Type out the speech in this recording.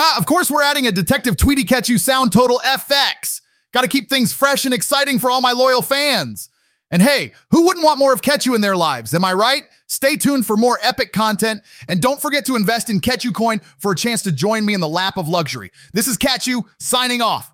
Ha, of course we're adding a Detective Tweety Catch You Sound Total FX. Got to keep things fresh and exciting for all my loyal fans. And hey, who wouldn't want more of Catch You in their lives? Am I right? Stay tuned for more epic content, and don't forget to invest in Catch You Coin for a chance to join me in the lap of luxury. This is Catch You signing off.